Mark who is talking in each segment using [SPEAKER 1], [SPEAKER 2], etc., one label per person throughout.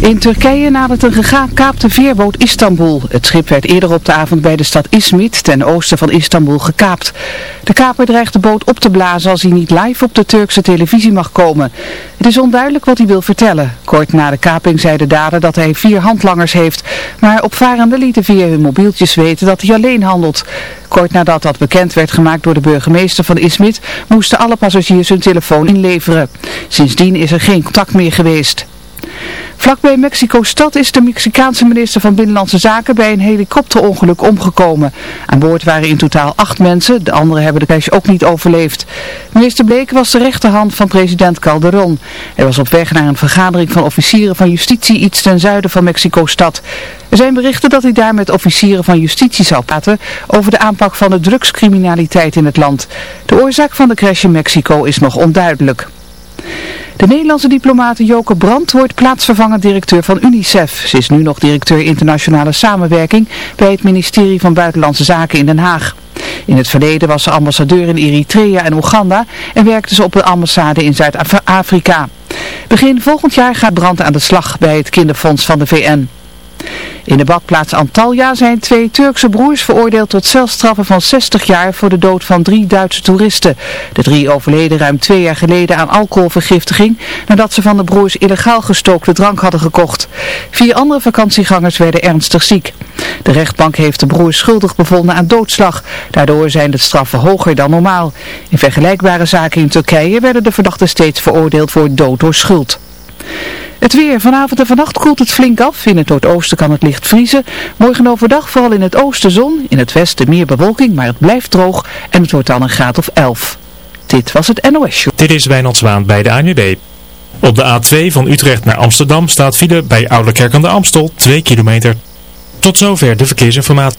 [SPEAKER 1] In Turkije nadert een gekaapte veerboot Istanbul. Het schip werd eerder op de avond bij de stad Izmit, ten oosten van Istanbul, gekaapt. De kaper dreigt de boot op te blazen als hij niet live op de Turkse televisie mag komen. Het is onduidelijk wat hij wil vertellen. Kort na de kaping zei de dader dat hij vier handlangers heeft. Maar opvarenden lieten via hun mobieltjes weten dat hij alleen handelt. Kort nadat dat bekend werd gemaakt door de burgemeester van Izmit, moesten alle passagiers hun telefoon inleveren. Sindsdien is er geen contact meer geweest. Vlakbij Mexico-stad is de Mexicaanse minister van Binnenlandse Zaken bij een helikopterongeluk omgekomen. Aan boord waren in totaal acht mensen, de anderen hebben de crash ook niet overleefd. Minister Bleken was de rechterhand van president Calderon. Hij was op weg naar een vergadering van officieren van justitie iets ten zuiden van Mexico-stad. Er zijn berichten dat hij daar met officieren van justitie zou praten over de aanpak van de drugscriminaliteit in het land. De oorzaak van de crash in Mexico is nog onduidelijk. De Nederlandse diplomate Joke Brandt wordt plaatsvervangend directeur van UNICEF. Ze is nu nog directeur internationale samenwerking bij het ministerie van Buitenlandse Zaken in Den Haag. In het verleden was ze ambassadeur in Eritrea en Oeganda en werkte ze op de ambassade in Zuid-Afrika. Begin volgend jaar gaat Brandt aan de slag bij het kinderfonds van de VN. In de badplaats Antalya zijn twee Turkse broers veroordeeld tot celstraffen van 60 jaar voor de dood van drie Duitse toeristen. De drie overleden ruim twee jaar geleden aan alcoholvergiftiging nadat ze van de broers illegaal gestookte drank hadden gekocht. Vier andere vakantiegangers werden ernstig ziek. De rechtbank heeft de broers schuldig bevonden aan doodslag. Daardoor zijn de straffen hoger dan normaal. In vergelijkbare zaken in Turkije werden de verdachten steeds veroordeeld voor dood door schuld. Het weer. Vanavond en vannacht koelt het flink af. In het noordoosten kan het licht vriezen. Morgen overdag vooral in het oosten zon. In het westen meer bewolking, maar het blijft droog. En het wordt dan een graad of 11. Dit was het NOS Show.
[SPEAKER 2] Dit is Wijnand Zwaan bij de ANWB. Op de A2 van Utrecht naar Amsterdam staat file bij Ouderkerk aan de Amstel 2 kilometer. Tot zover de verkeersinformatie.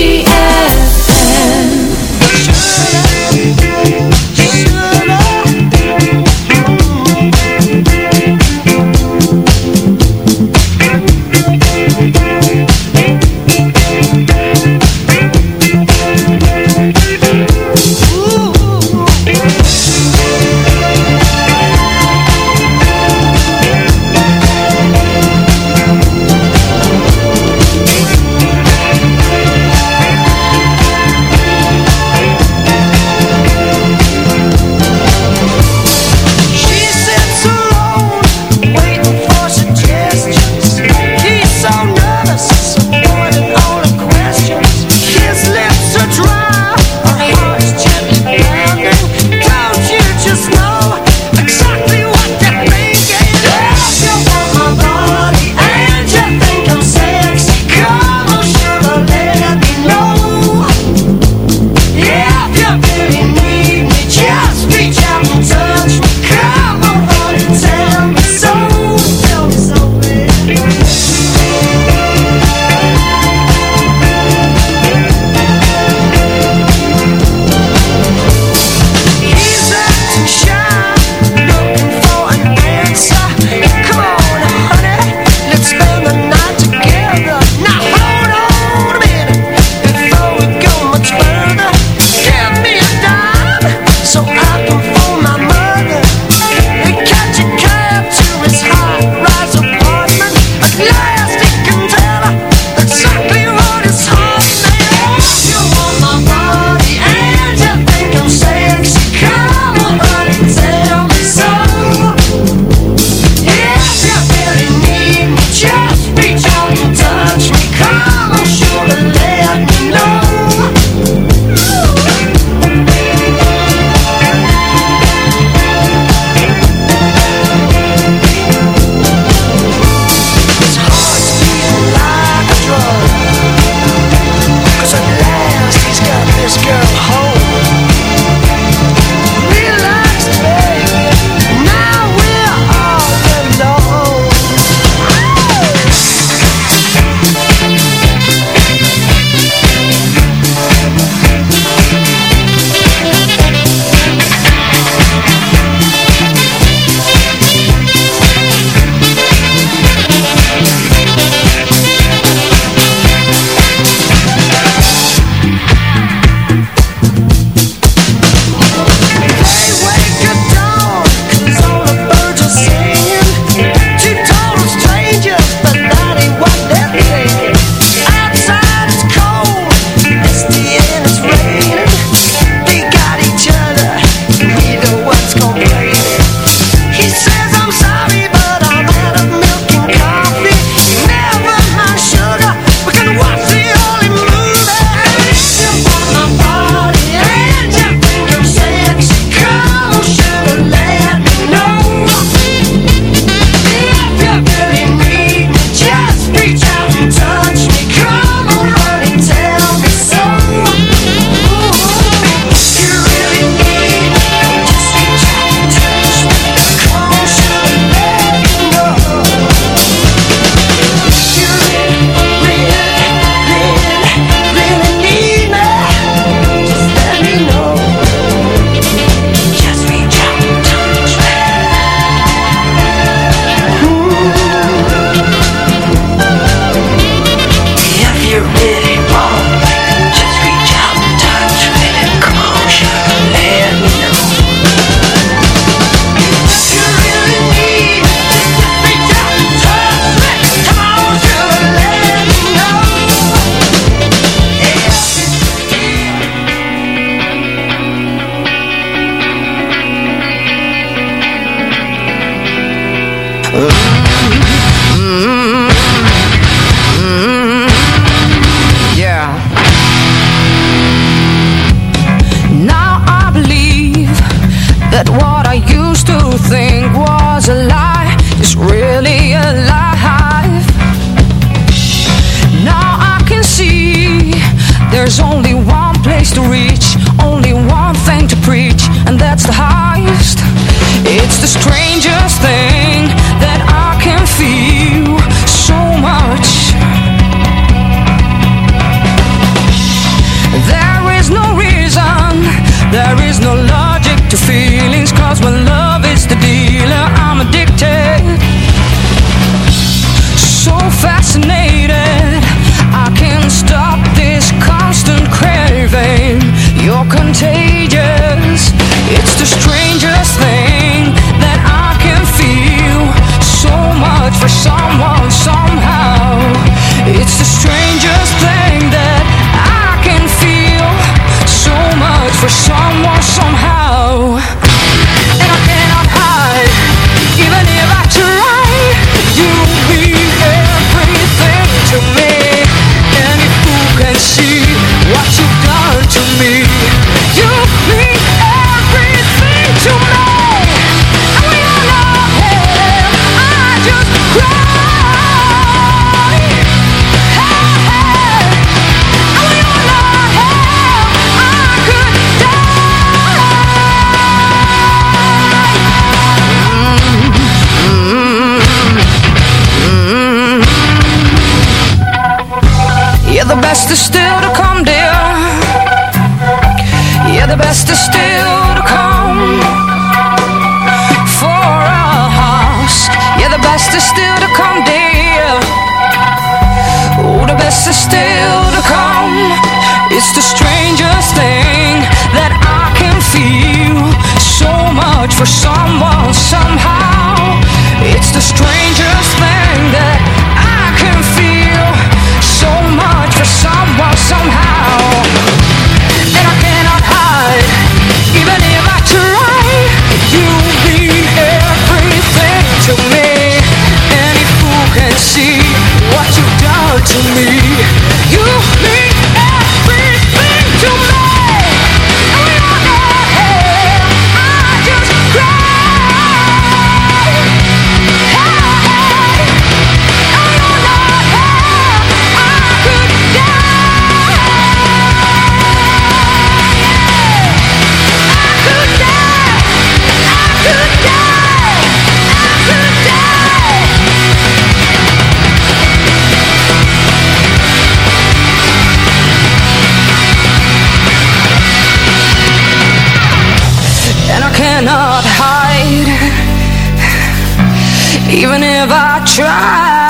[SPEAKER 3] even if I
[SPEAKER 4] try.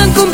[SPEAKER 5] Het hoort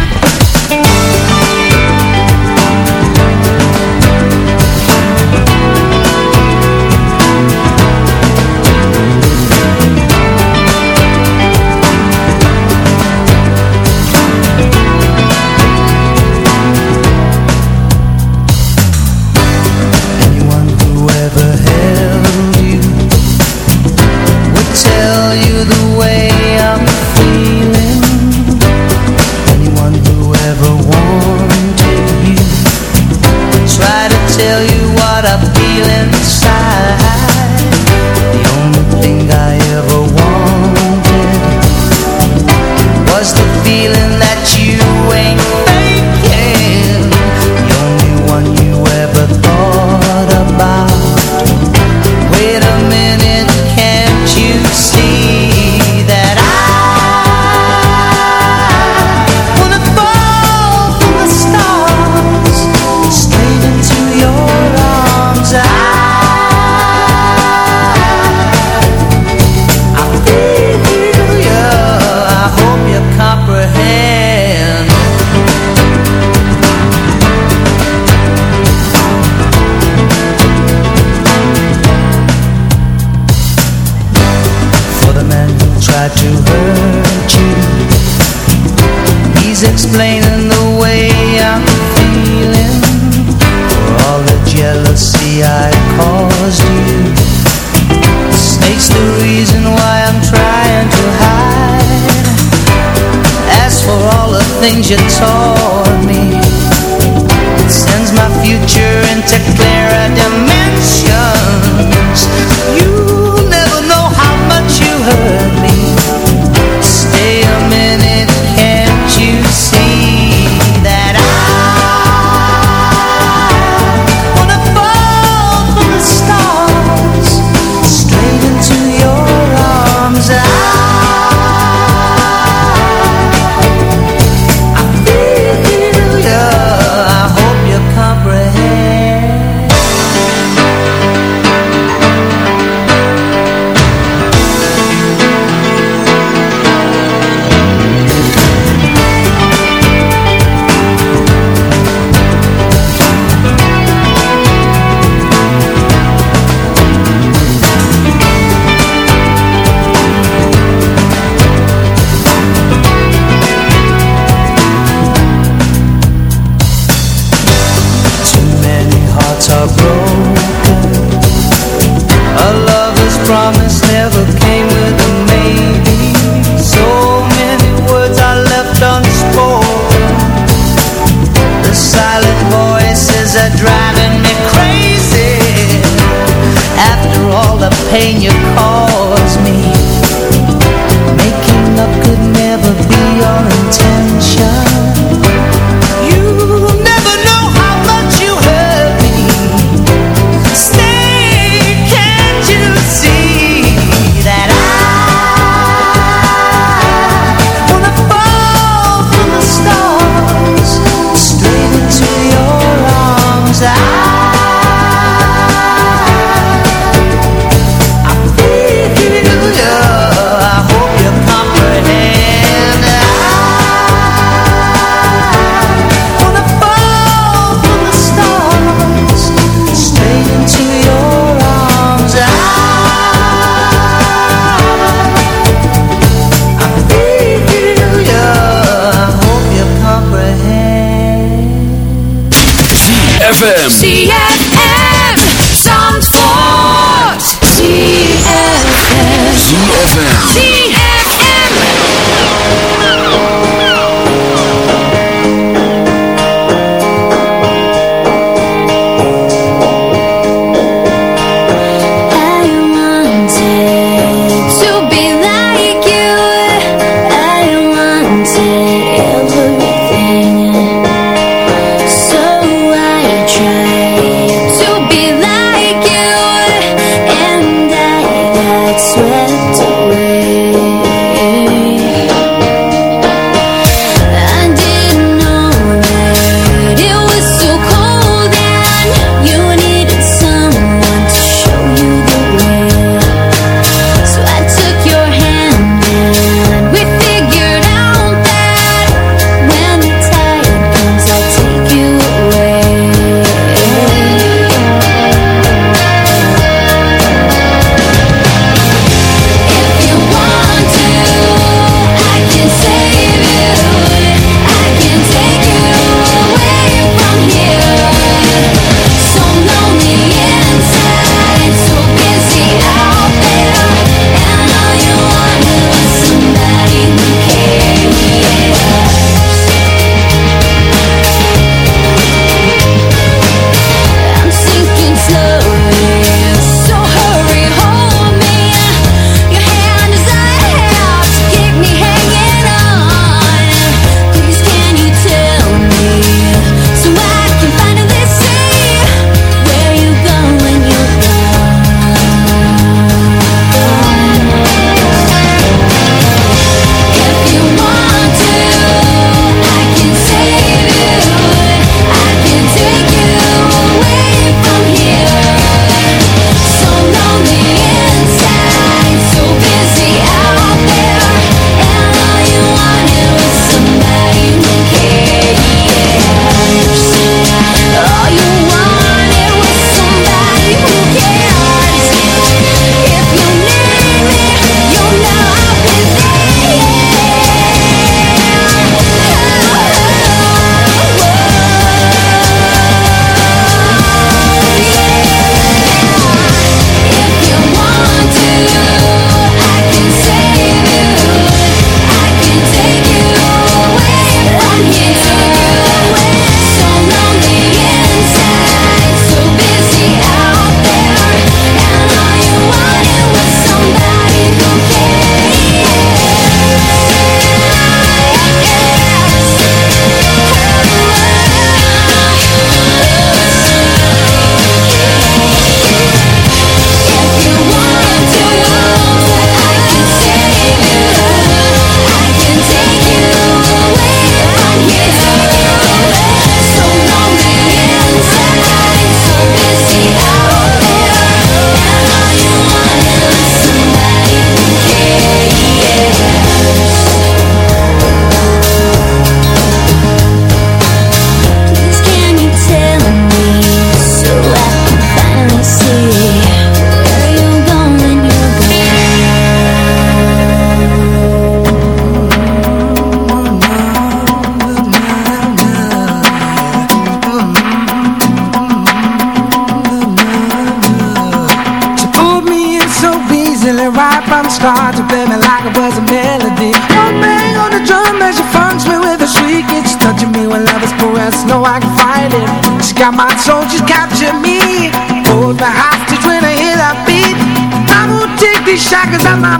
[SPEAKER 6] my soldiers capture me.
[SPEAKER 7] Hold me hostage when I hear that beat. I won't take these shackles out my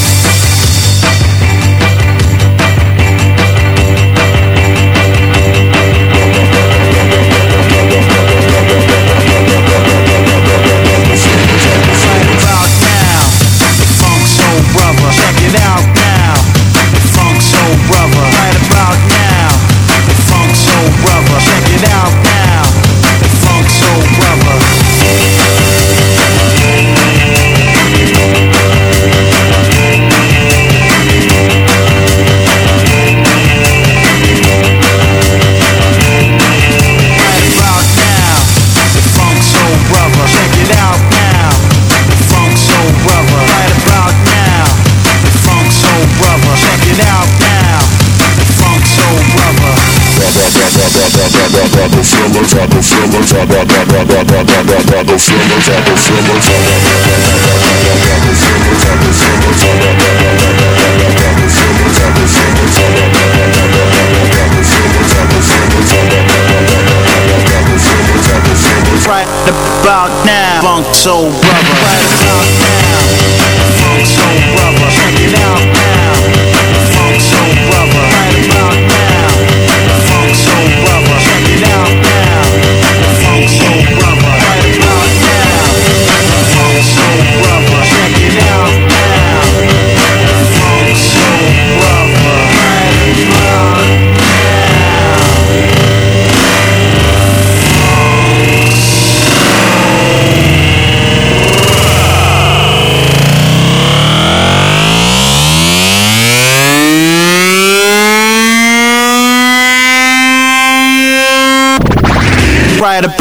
[SPEAKER 8] about now. Funk so rough. prior to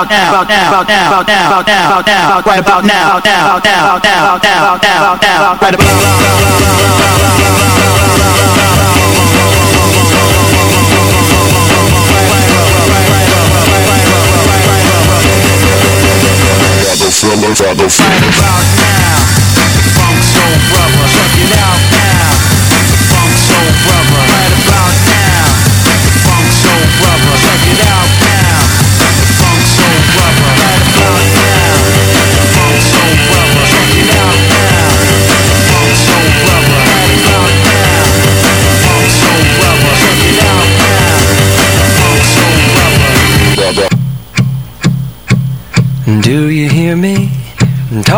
[SPEAKER 8] about now. About now, about now, about now, about now, about now, about right about now. About now, about now, about now, about now, about now, about now, right Right about now, Funk Soul Brother, check it out now.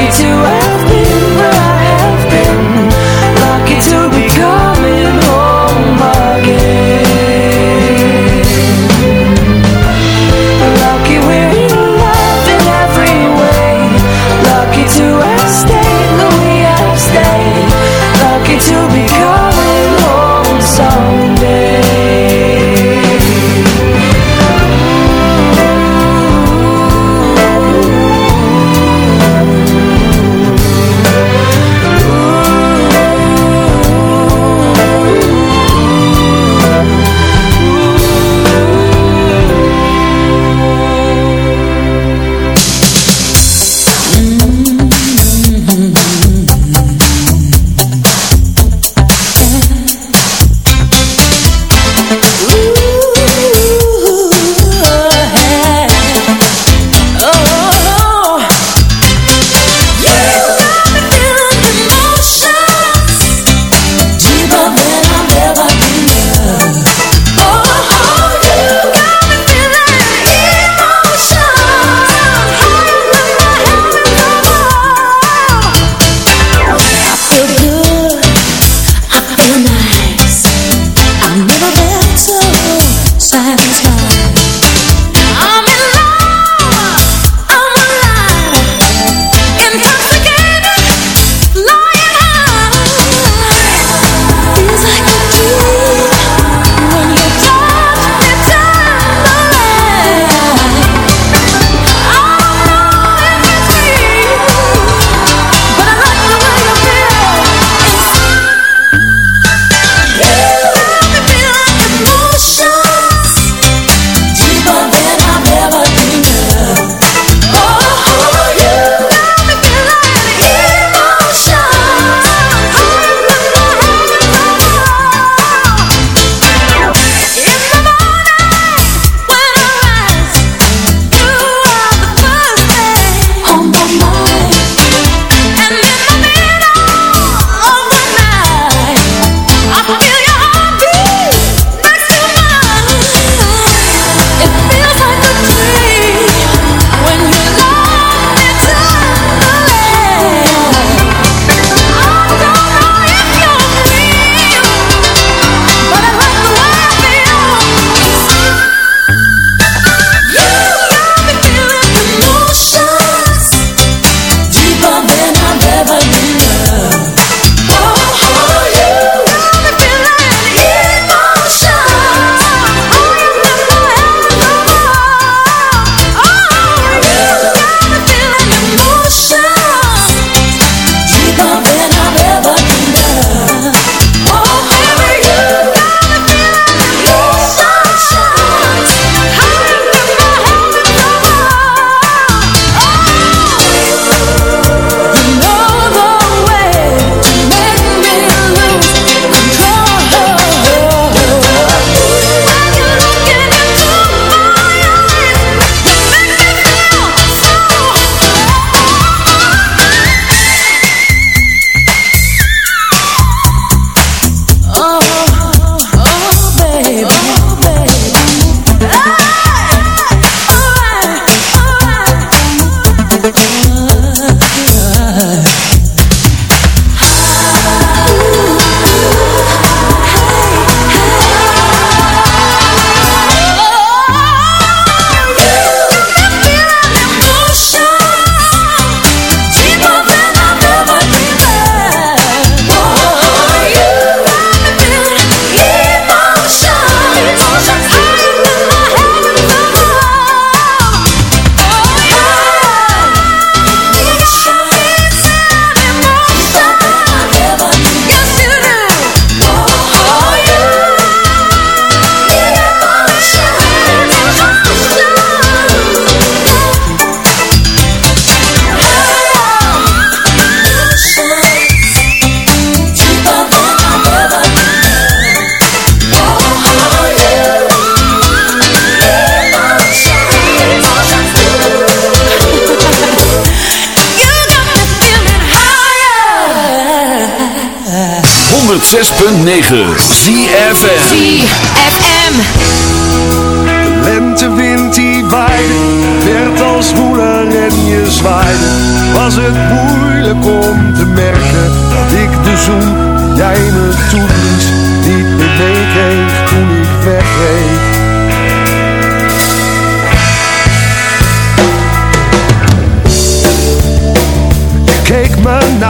[SPEAKER 9] take you
[SPEAKER 6] to
[SPEAKER 7] 106.9 ZFM
[SPEAKER 3] ZFM
[SPEAKER 10] De lentewind die waaide, werd als woeler en je zwaaide. Was het moeilijk om te merken dat ik de zoen jij me toeblies niet meer meekreeg toen ik wegreed. Je keek me na,